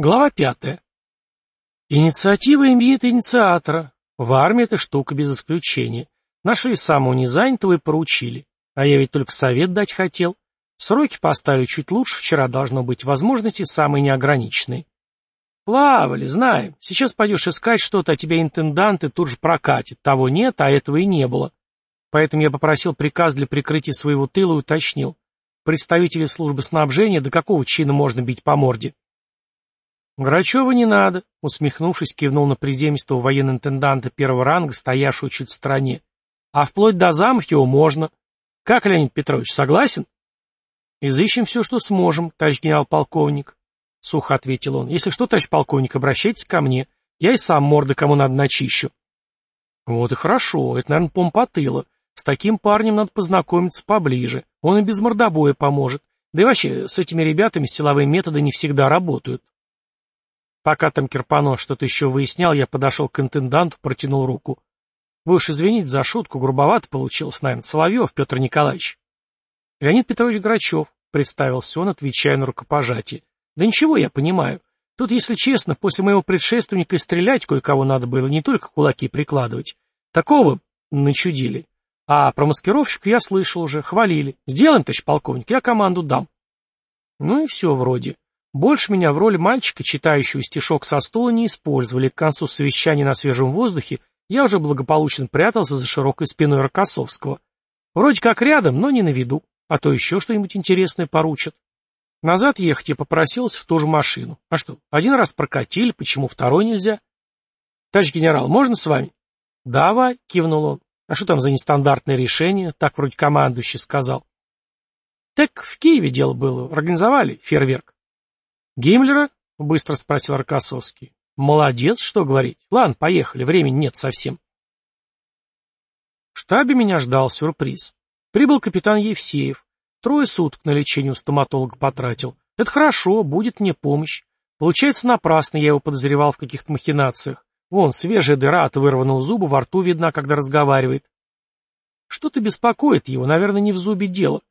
Глава пятая. Инициатива имеет инициатора. В армии это штука без исключения. Нашли самого незанятого и поручили. А я ведь только совет дать хотел. Сроки поставили чуть лучше, вчера должно быть, возможности самые неограниченные. Плавали, знаем. Сейчас пойдешь искать что-то, а тебя интенданты тут же прокатит. Того нет, а этого и не было. Поэтому я попросил приказ для прикрытия своего тыла и уточнил. Представители службы снабжения, до какого чина можно бить по морде? «Грачева не надо», — усмехнувшись, кивнул на приземистого военно-интенданта первого ранга, стоявшего чуть в стороне. «А вплоть до замах его можно. Как, Леонид Петрович, согласен?» «Изыщем все, что сможем, товарищ генерал-полковник», — сухо ответил он. «Если что, товарищ полковник, обращайтесь ко мне. Я и сам морды кому надо начищу». «Вот и хорошо. Это, наверное, помпотыло. С таким парнем надо познакомиться поближе. Он и без мордобоя поможет. Да и вообще, с этими ребятами силовые методы не всегда работают. Пока там Кирпано что-то еще выяснял, я подошел к интенданту, протянул руку. Вы уж извините за шутку, грубовато получилось, наверное. Соловьев Петр Николаевич. Леонид Петрович Грачев, представился он, отвечая на рукопожатие. Да ничего, я понимаю. Тут, если честно, после моего предшественника и стрелять кое-кого надо было, не только кулаки прикладывать. Такого начудили. А про маскировщик я слышал уже, хвалили. Сделаем, товарищ полковник, я команду дам. Ну и все вроде. Больше меня в роли мальчика, читающего стишок со стула, не использовали. К концу совещания на свежем воздухе я уже благополучно прятался за широкой спиной Рокоссовского. Вроде как рядом, но не на виду, а то еще что-нибудь интересное поручат. Назад ехать я попросился в ту же машину. А что, один раз прокатили, почему второй нельзя? Товарищ генерал, можно с вами? Давай, кивнул он. А что там за нестандартное решение? Так вроде командующий сказал. Так в Киеве дело было, организовали фейерверк. «Гиммлера?» — быстро спросил Аркасовский. «Молодец, что говорить. Ладно, поехали, времени нет совсем». В штабе меня ждал сюрприз. Прибыл капитан Евсеев. Трое суток на лечение у стоматолога потратил. Это хорошо, будет мне помощь. Получается, напрасно я его подозревал в каких-то махинациях. Вон, свежая дыра от вырванного зуба во рту видна, когда разговаривает. Что-то беспокоит его, наверное, не в зубе дело.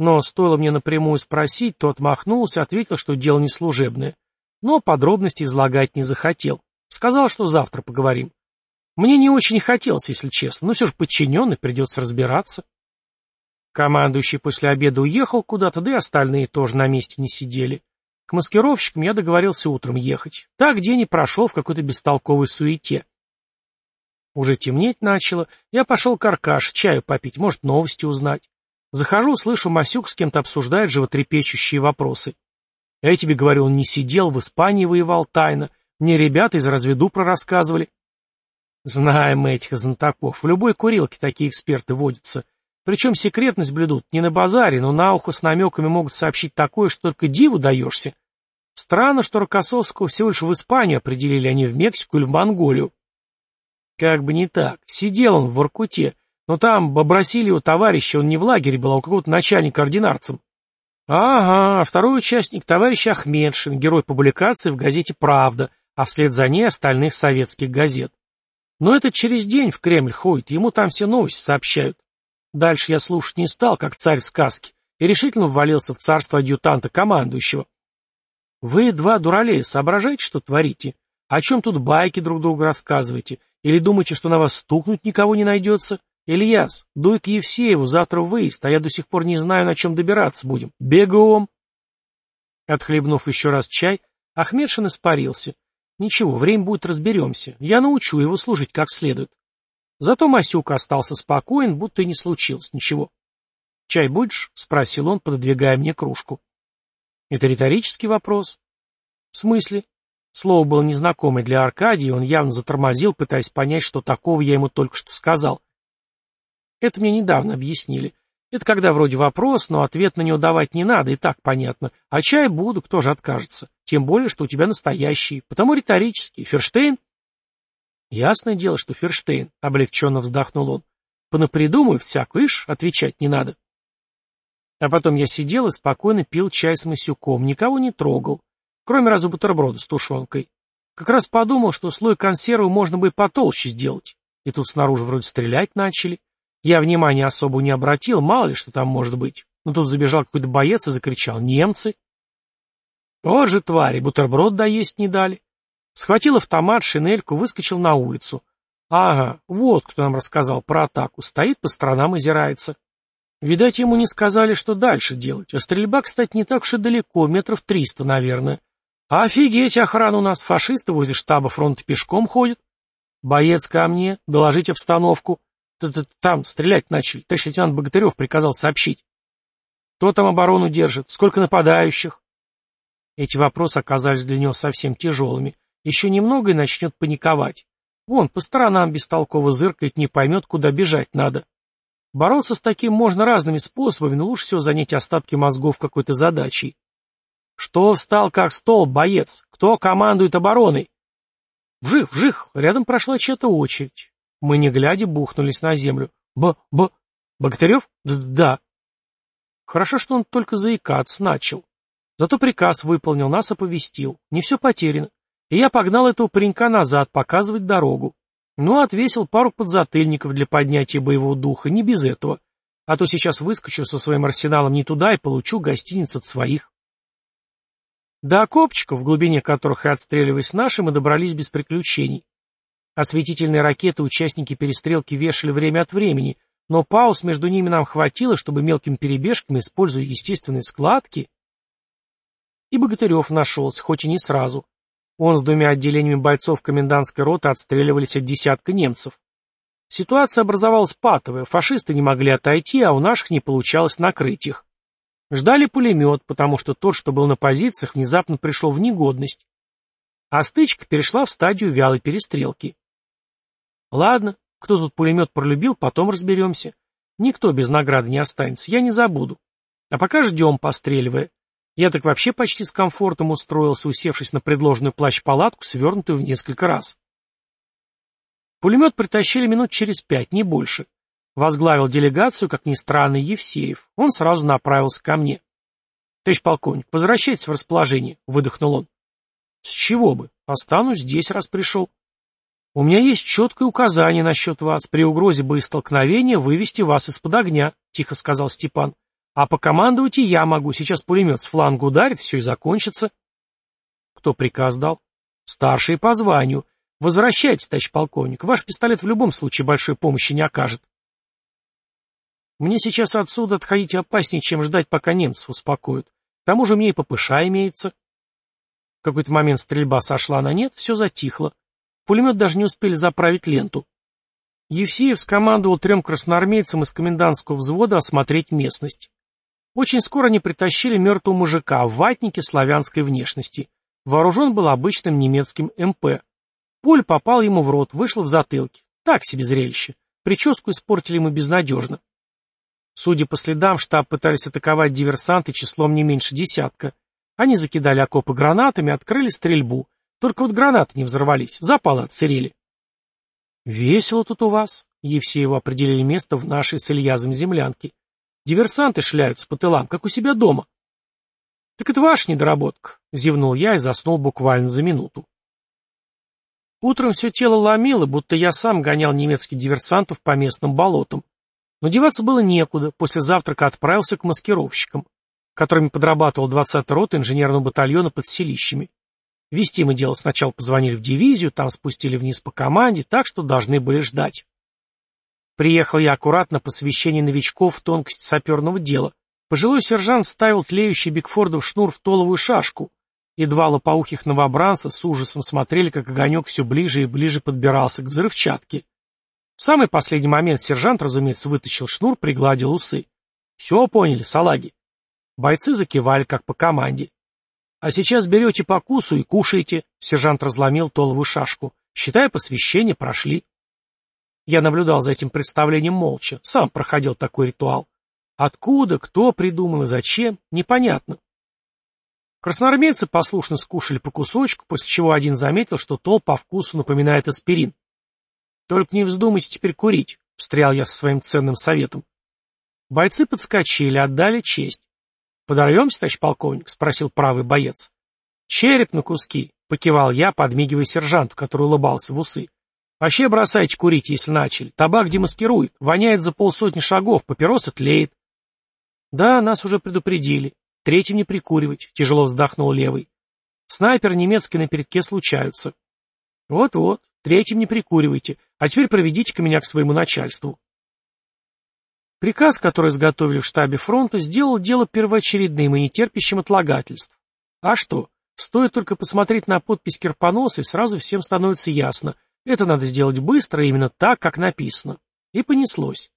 Но стоило мне напрямую спросить, то отмахнулся, ответил, что дело не служебное. Но подробности излагать не захотел. Сказал, что завтра поговорим. Мне не очень хотелось, если честно, но все же подчиненный, придется разбираться. Командующий после обеда уехал куда-то, да и остальные тоже на месте не сидели. К маскировщикам я договорился утром ехать. Так день и прошел в какой-то бестолковой суете. Уже темнеть начало, я пошел к Аркаш, чаю попить, может, новости узнать. Захожу, слышу, Масюк с кем-то обсуждает животрепещущие вопросы. Я тебе говорю, он не сидел, в Испании воевал тайно. Мне ребята из разведупра рассказывали. Знаем мы этих знатоков. В любой курилке такие эксперты водятся. Причем секретность блюдут не на базаре, но на ухо с намеками могут сообщить такое, что только диву даешься. Странно, что Рокоссовского всего лишь в Испанию определили, а не в Мексику или в Монголию. Как бы не так. Сидел он в Воркуте, но там попросили его товарища, он не в лагере был, а у какого-то начальника ординарцем. Ага, второй участник товарищ Ахмедшин, герой публикации в газете «Правда», а вслед за ней остальных советских газет. Но этот через день в Кремль ходит, ему там все новости сообщают. Дальше я слушать не стал, как царь в сказке, и решительно ввалился в царство адъютанта командующего. Вы, два дуралея, соображаете, что творите? О чем тут байки друг другу рассказываете? Или думаете, что на вас стукнуть никого не найдется? «Ильяс, дуй к Евсееву, завтра выезд, а я до сих пор не знаю, на чем добираться будем. Бегом!» Отхлебнув еще раз чай, Ахмедшин испарился. «Ничего, время будет, разберемся. Я научу его служить как следует». Зато Масюк остался спокоен, будто и не случилось ничего. «Чай будешь?» — спросил он, пододвигая мне кружку. «Это риторический вопрос». «В смысле?» Слово было незнакомое для Аркадия, он явно затормозил, пытаясь понять, что такого я ему только что сказал. Это мне недавно объяснили. Это когда вроде вопрос, но ответ на него давать не надо, и так понятно. А чай буду, кто же откажется? Тем более, что у тебя настоящий. Потому риторический. Ферштейн? Ясное дело, что Ферштейн, — облегченно вздохнул он. Понапридумаю всякую, ишь, отвечать не надо. А потом я сидел и спокойно пил чай с Масюком, никого не трогал, кроме разве бутерброда с тушенкой. Как раз подумал, что слой консервы можно бы и потолще сделать. И тут снаружи вроде стрелять начали. Я внимания особо не обратил, мало ли что там может быть. Но тут забежал какой-то боец и закричал «Немцы!». Вот же твари, бутерброд доесть не дали. Схватил автомат, шинельку, выскочил на улицу. Ага, вот кто нам рассказал про атаку. Стоит по сторонам, озирается. Видать, ему не сказали, что дальше делать. А стрельба, кстати, не так уж и далеко, метров триста, наверное. Офигеть, охрана у нас, фашисты возле штаба фронта пешком ходят. Боец ко мне, доложить обстановку. Т -т Там стрелять начали, товарищ лейтенант Богатырев приказал сообщить. Кто там оборону держит? Сколько нападающих? Эти вопросы оказались для него совсем тяжелыми. Еще немного и начнет паниковать. Вон, по сторонам бестолково зыркает, не поймет, куда бежать надо. Бороться с таким можно разными способами, но лучше всего занять остатки мозгов какой-то задачей. Что встал как стол, боец? Кто командует обороной? Вжих, вжих, рядом прошла чья-то очередь. Мы, не глядя, бухнулись на землю. Б, Б, Богатырев? Д да. Хорошо, что он только заикаться начал. Зато приказ выполнил, нас оповестил. Не все потеряно. И я погнал этого паренька назад, показывать дорогу. Ну, отвесил пару подзатыльников для поднятия боевого духа, не без этого. А то сейчас выскочу со своим арсеналом не туда и получу гостиниц от своих. До окопчиков, в глубине которых и отстреливаясь наши, мы добрались без приключений. Осветительные ракеты участники перестрелки вешали время от времени, но пауз между ними нам хватило, чтобы мелкими перебежками, используя естественные складки... И Богатырев нашелся, хоть и не сразу. Он с двумя отделениями бойцов комендантской роты отстреливались от десятка немцев. Ситуация образовалась патовая, фашисты не могли отойти, а у наших не получалось накрыть их. Ждали пулемет, потому что тот, что был на позициях, внезапно пришел в негодность. А стычка перешла в стадию вялой перестрелки. Ладно, кто тут пулемет пролюбил, потом разберемся. Никто без награды не останется, я не забуду. А пока ждем, постреливая. Я так вообще почти с комфортом устроился, усевшись на предложенную плащ-палатку, свернутую в несколько раз. Пулемет притащили минут через пять, не больше. Возглавил делегацию, как ни странно, Евсеев. Он сразу направился ко мне. — Товарищ полковник, возвращайтесь в расположение, — выдохнул он. — С чего бы? Останусь здесь, раз пришел. — У меня есть четкое указание насчет вас. При угрозе боестолкновения вывести вас из-под огня, — тихо сказал Степан. А покомандовать и я могу. Сейчас пулемет с фланга ударит, все и закончится. Кто приказ дал? Старший по званию. Возвращайтесь, товарищ полковник. Ваш пистолет в любом случае большой помощи не окажет. Мне сейчас отсюда отходить опаснее, чем ждать, пока немцев успокоят. К тому же мне и ППШ имеется. В какой-то момент стрельба сошла на нет, все затихло. Пулемет даже не успели заправить ленту. Евсеев скомандовал трем красноармейцам из комендантского взвода осмотреть местность. Очень скоро они притащили мертвого мужика в ватнике славянской внешности. Вооружен был обычным немецким МП. Пуль попал ему в рот, вышла в затылке. Так себе зрелище. Прическу испортили ему безнадежно. Судя по следам, штаб пытались атаковать диверсанты числом не меньше десятка. Они закидали окопы гранатами, открыли стрельбу. Только вот гранаты не взорвались, запалы отсырели. «Весело тут у вас», — Евсееву определили место в нашей с Ильязом землянке. Диверсанты шляются по тылам, как у себя дома. Так это ваша недоработка, зевнул я и заснул буквально за минуту. Утром все тело ломило, будто я сам гонял немецких диверсантов по местным болотам. Но деваться было некуда, после завтрака отправился к маскировщикам, которыми подрабатывал 20-й рот инженерного батальона под селищами. Вести мы дело сначала позвонили в дивизию, там спустили вниз по команде, так что должны были ждать. Приехал я аккуратно по посвящение новичков в тонкость саперного дела. Пожилой сержант вставил тлеющий Бигфордов шнур в толовую шашку, и два лопоухих новобранца с ужасом смотрели, как огонек все ближе и ближе подбирался к взрывчатке. В самый последний момент сержант, разумеется, вытащил шнур, пригладил усы. Все поняли, салаги. Бойцы закивали, как по команде. А сейчас берете по кусу и кушаете, сержант разломил толовую шашку. Считай, посвящение прошли. Я наблюдал за этим представлением молча, сам проходил такой ритуал. Откуда, кто придумал и зачем, непонятно. Красноармейцы послушно скушали по кусочку, после чего один заметил, что тол по вкусу напоминает аспирин. «Только не вздумайте теперь курить», — встрял я со своим ценным советом. Бойцы подскочили, отдали честь. «Подорвемся, товарищ полковник?» — спросил правый боец. «Череп на куски», — покивал я, подмигивая сержанту, который улыбался в усы. Вообще бросайте курить, если начали. Табак демаскирует, воняет за полсотни шагов, папироса тлеет. Да, нас уже предупредили. Третьим не прикуривать, тяжело вздохнул левый. Снайпер немецкий на передке случаются. Вот-вот, третьим не прикуривайте, а теперь проведите-ка меня к своему начальству. Приказ, который изготовили в штабе фронта, сделал дело первоочередным и нетерпящим отлагательств. А что? Стоит только посмотреть на подпись Кирпоноса, и сразу всем становится ясно. Это надо сделать быстро, именно так, как написано. И понеслось.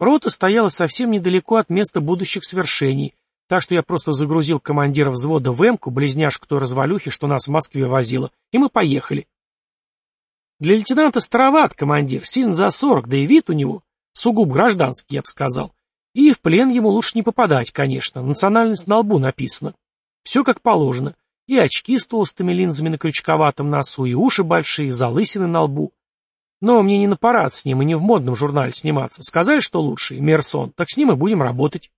Рота стояла совсем недалеко от места будущих свершений, так что я просто загрузил командира взвода в эмку, близняшку той развалюхи, что нас в Москве возила, и мы поехали. Для лейтенанта староват командир, сильно за сорок, да и вид у него сугубо гражданский, я бы сказал. И в плен ему лучше не попадать, конечно, национальность на лбу написана. Все как положено. И очки с толстыми линзами на крючковатом носу, и уши большие, и залысины на лбу. Но мне не на парад с ним и не в модном журнале сниматься. Сказали, что лучше, Мерсон, так с ним и будем работать.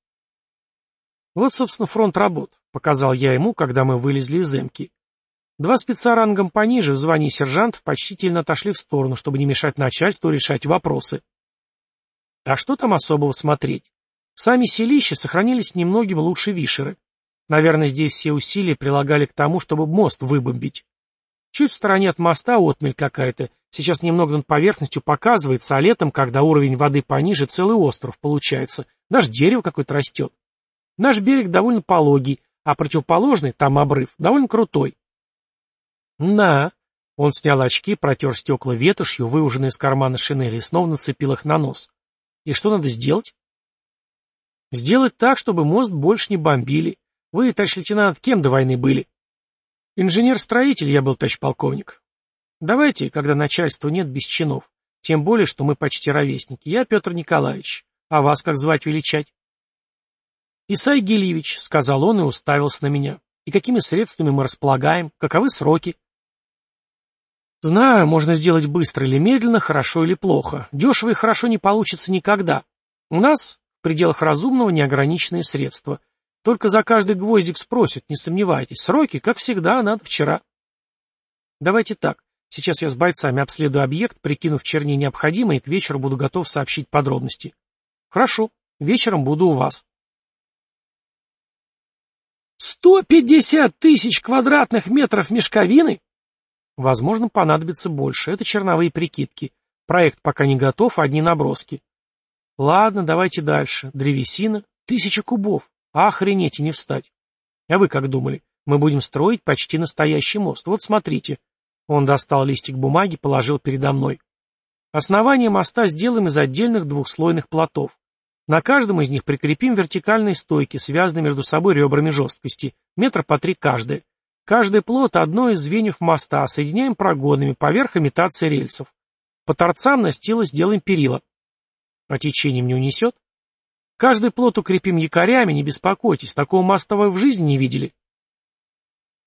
Вот, собственно, фронт работ, показал я ему, когда мы вылезли из эмки. Два спеца рангом пониже, в звании сержантов, почтительно отошли в сторону, чтобы не мешать начальству решать вопросы. А что там особого смотреть? Сами селища сохранились немногим лучше Вишеры. Наверное, здесь все усилия прилагали к тому, чтобы мост выбомбить. Чуть в стороне от моста отмель какая-то, сейчас немного над поверхностью показывается, а летом, когда уровень воды пониже, целый остров получается. Даже дерево какое-то растет. Наш берег довольно пологий, а противоположный, там обрыв, довольно крутой. На. Он снял очки, протер стекла ветошью, выуженные из кармана шинели, и снова нацепил их на нос. И что надо сделать? Сделать так, чтобы мост больше не бомбили. Вы, товарищ лейтенант, кем до войны были? Инженер-строитель я был, товарищ полковник. Давайте, когда начальства нет, без чинов. Тем более, что мы почти ровесники. Я Петр Николаевич. А вас как звать величать? Исай Гильевич, сказал он и уставился на меня. И какими средствами мы располагаем? Каковы сроки? Знаю, можно сделать быстро или медленно, хорошо или плохо. Дешево и хорошо не получится никогда. У нас в пределах разумного неограниченные средства. Только за каждый гвоздик спросят, не сомневайтесь. Сроки, как всегда, надо вчера. Давайте так. Сейчас я с бойцами обследую объект, прикинув черни необходимое, и к вечеру буду готов сообщить подробности. Хорошо, вечером буду у вас. «Сто пятьдесят тысяч квадратных метров мешковины?» Возможно, понадобится больше. Это черновые прикидки. Проект пока не готов, одни наброски. Ладно, давайте дальше. Древесина. Тысяча кубов. Охренеть и не встать. А вы как думали? Мы будем строить почти настоящий мост. Вот смотрите. Он достал листик бумаги, положил передо мной. Основание моста сделаем из отдельных двухслойных плотов. На каждом из них прикрепим вертикальные стойки, связанные между собой ребрами жесткости, метр по три каждая. Каждый плот — одно из звеньев моста, соединяем прогонами, поверх имитации рельсов. По торцам настила сделаем перила. А течением не унесет? Каждый плот укрепим якорями, не беспокойтесь, такого моста вы в жизни не видели.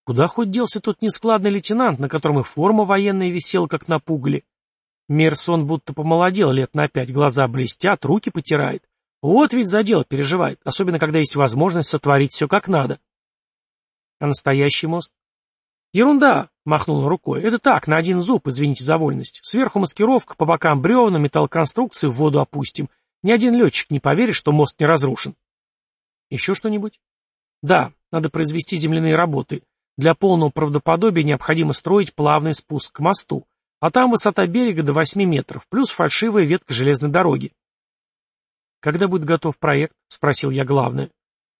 Куда хоть делся тот нескладный лейтенант, на котором и форма военная висела, как на пугале? Мерсон будто помолодел лет на пять, глаза блестят, руки потирает. Вот ведь за дело переживает, особенно когда есть возможность сотворить все как надо. А настоящий мост? Ерунда, махнул рукой. Это так, на один зуб, извините за вольность. Сверху маскировка, по бокам бревна, металлоконструкции в воду опустим. Ни один летчик не поверит, что мост не разрушен. Еще что-нибудь? Да, надо произвести земляные работы. Для полного правдоподобия необходимо строить плавный спуск к мосту, а там высота берега до 8 метров, плюс фальшивая ветка железной дороги. Когда будет готов проект? Спросил я главное.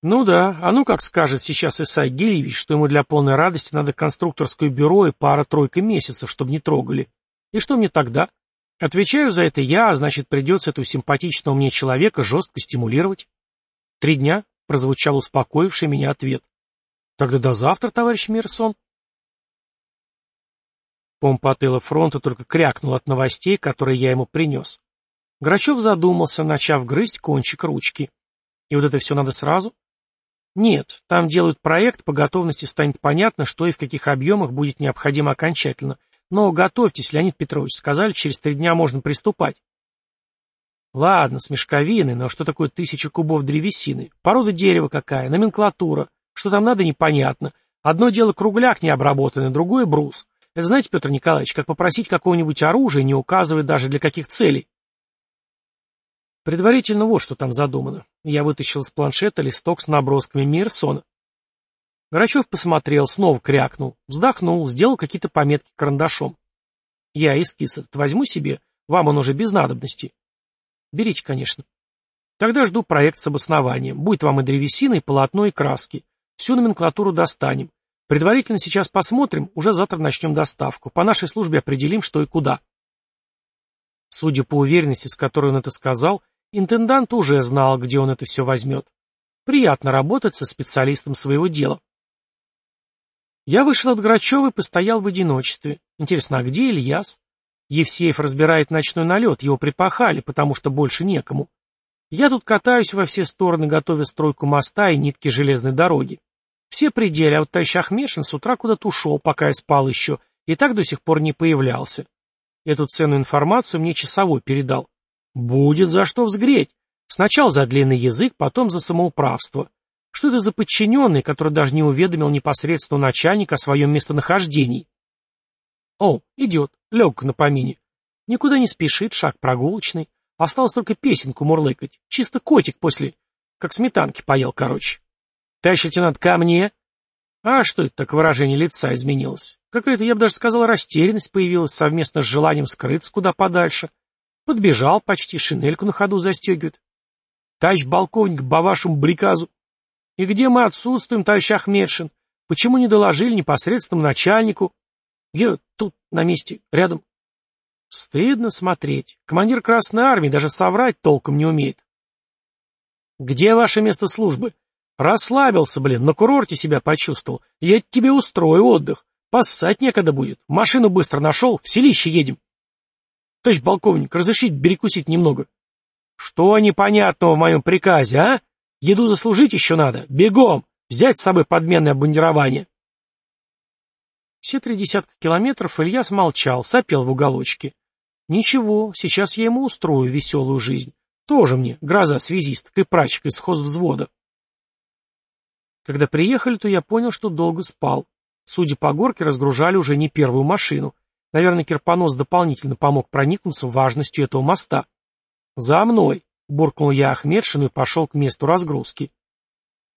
Ну да, а ну как скажет сейчас Исай Гильевич, что ему для полной радости надо конструкторское бюро и пара-тройка месяцев, чтобы не трогали. И что мне тогда? Отвечаю за это я, а значит придется этого симпатичного мне человека жестко стимулировать. Три дня, прозвучал успокоивший меня ответ. Тогда до завтра, товарищ Мирсон. Помпа тыла фронта только крякнул от новостей, которые я ему принес. Грачев задумался, начав грызть кончик ручки. И вот это все надо сразу? Нет, там делают проект, по готовности станет понятно, что и в каких объемах будет необходимо окончательно. Но готовьтесь, Леонид Петрович, сказали, через три дня можно приступать. Ладно, с мешковиной, но что такое тысяча кубов древесины? Порода дерева какая, номенклатура. Что там надо, непонятно. Одно дело кругляк необработанный, другое брус. Это знаете, Петр Николаевич, как попросить какого-нибудь оружия, не указывая даже для каких целей. Предварительно вот что там задумано. Я вытащил из планшета листок с набросками Мирсона. Грачев посмотрел, снова крякнул, вздохнул, сделал какие-то пометки карандашом. Я эскиз этот возьму себе, вам он уже без надобности. Берите, конечно. Тогда жду проект с обоснованием. Будет вам и древесина, и полотно, и краски. Всю номенклатуру достанем. Предварительно сейчас посмотрим, уже завтра начнем доставку. По нашей службе определим, что и куда. Судя по уверенности, с которой он это сказал, интендант уже знал, где он это все возьмет. Приятно работать со специалистом своего дела. Я вышел от Грачева и постоял в одиночестве. Интересно, а где Ильяс? Евсеев разбирает ночной налет, его припахали, потому что больше некому. Я тут катаюсь во все стороны, готовя стройку моста и нитки железной дороги. Все пределы, а вот товарищ Ахмешин с утра куда-то ушел, пока я спал еще, и так до сих пор не появлялся. Эту ценную информацию мне часовой передал. Будет за что взгреть. Сначала за длинный язык, потом за самоуправство. Что это за подчиненный, который даже не уведомил непосредственно начальника о своем местонахождении? О, идет, лег на помине. Никуда не спешит, шаг прогулочный. Осталось только песенку мурлыкать. Чисто котик после... Как сметанки поел, короче. Товарищ лейтенант, ко мне. А что это так выражение лица изменилось? Какая-то, я бы даже сказал, растерянность появилась совместно с желанием скрыться куда подальше. Подбежал почти, шинельку на ходу застегивает. Товарищ полковник, по вашему приказу. И где мы отсутствуем, товарищ Ахмедшин? Почему не доложили непосредственному начальнику? Я тут, на месте, рядом. Стыдно смотреть. Командир Красной Армии даже соврать толком не умеет. Где ваше место службы? Расслабился, блин, на курорте себя почувствовал. Я тебе устрою отдых. Поссать некогда будет. Машину быстро нашел, в селище едем. Товарищ полковник, разрешить перекусить немного? Что непонятного в моем приказе, а? Еду заслужить еще надо. Бегом! Взять с собой подменное обмундирование. Все три десятка километров Ильяс молчал, сопел в уголочке. Ничего, сейчас я ему устрою веселую жизнь. Тоже мне, гроза связисток и прачка из хозвзвода. Когда приехали, то я понял, что долго спал. Судя по горке, разгружали уже не первую машину. Наверное, Кирпонос дополнительно помог проникнуться важностью этого моста. «За мной!» — буркнул я Ахмедшину и пошел к месту разгрузки.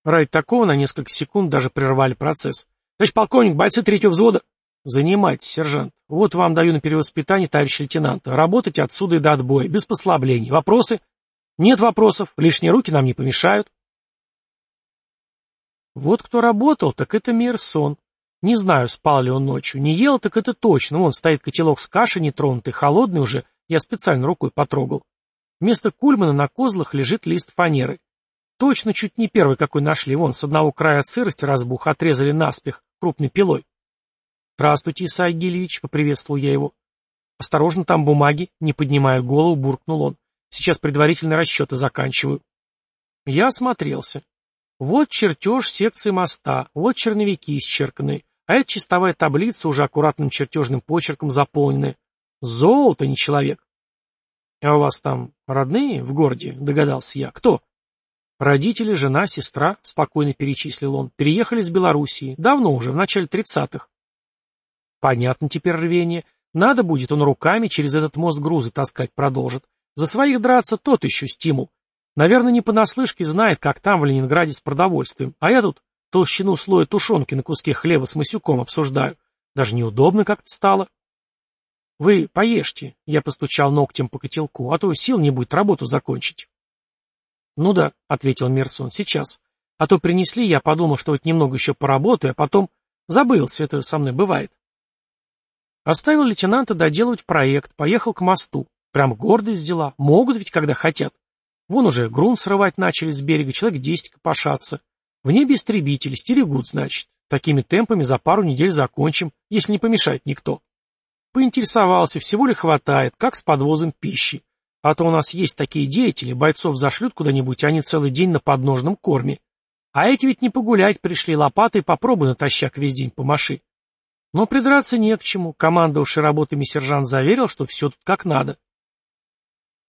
Ради такого на несколько секунд даже прервали процесс. «Товарищ полковник, бойцы третьего взвода...» Занимайтесь, сержант. Вот вам даю на перевоспитание, товарищ лейтенант. Работайте отсюда и до отбоя, без послаблений. Вопросы? Нет вопросов. Лишние руки нам не помешают. Вот кто работал, так это Мирсон. Не знаю, спал ли он ночью. Не ел, так это точно. Вон стоит котелок с кашей нетронутый, холодный уже. Я специально рукой потрогал. Вместо кульмана на козлах лежит лист фанеры. Точно чуть не первый, какой нашли. Вон, с одного края от сырости разбух, отрезали наспех, крупной пилой. «Здравствуйте, Исаак Гильевич», — поприветствовал я его. «Осторожно, там бумаги», — не поднимая голову, буркнул он. «Сейчас предварительные расчеты заканчиваю». Я осмотрелся. Вот чертеж секции моста, вот черновики исчерканные, а это чистовая таблица, уже аккуратным чертежным почерком заполненная. Золото, не человек. А у вас там родные в городе, догадался я. Кто? Родители, жена, сестра, спокойно перечислил он, переехали с Белоруссии. Давно уже, в начале тридцатых. Понятно теперь рвение. Надо будет, он руками через этот мост грузы таскать продолжит. За своих драться тот еще стимул. Наверное, не понаслышке знает, как там в Ленинграде с продовольствием. А я тут толщину слоя тушенки на куске хлеба с масюком обсуждаю. Даже неудобно как-то стало. Вы поешьте, я постучал ногтем по котелку, а то сил не будет работу закончить. Ну да, ответил Мерсон, сейчас. А то принесли, я подумал, что вот немного еще поработаю, а потом забылся, это со мной бывает. Оставил лейтенанта доделывать проект, поехал к мосту. Прям гордость взяла. Могут ведь, когда хотят. Вон уже грунт срывать начали с берега, человек десять копошатся. В небе истребители, стерегут, значит. Такими темпами за пару недель закончим, если не помешает никто. Поинтересовался, всего ли хватает, как с подвозом пищи. А то у нас есть такие деятели, бойцов зашлют куда-нибудь, они целый день на подножном корме. А эти ведь не погулять пришли, лопатой попробуй натощак весь день помаши. Но придраться не к чему, командовавший работами сержант заверил, что все тут как надо.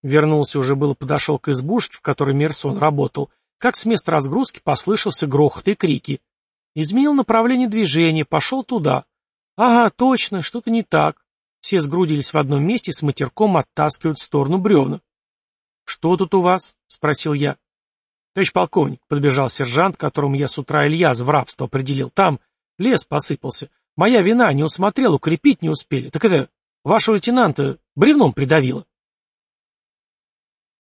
Вернулся уже было подошел к избушке, в которой Мерсон работал, как с места разгрузки послышался грохот и крики. Изменил направление движения, пошел туда. Ага, точно, что-то не так. Все сгрудились в одном месте с матерком оттаскивают в сторону бревна. «Что тут у вас?» — спросил я. «Товарищ полковник», — подбежал сержант, которому я с утра Ильяс в рабство определил. «Там лес посыпался. Моя вина, не усмотрел, укрепить не успели. Так это, вашего лейтенанта бревном придавило».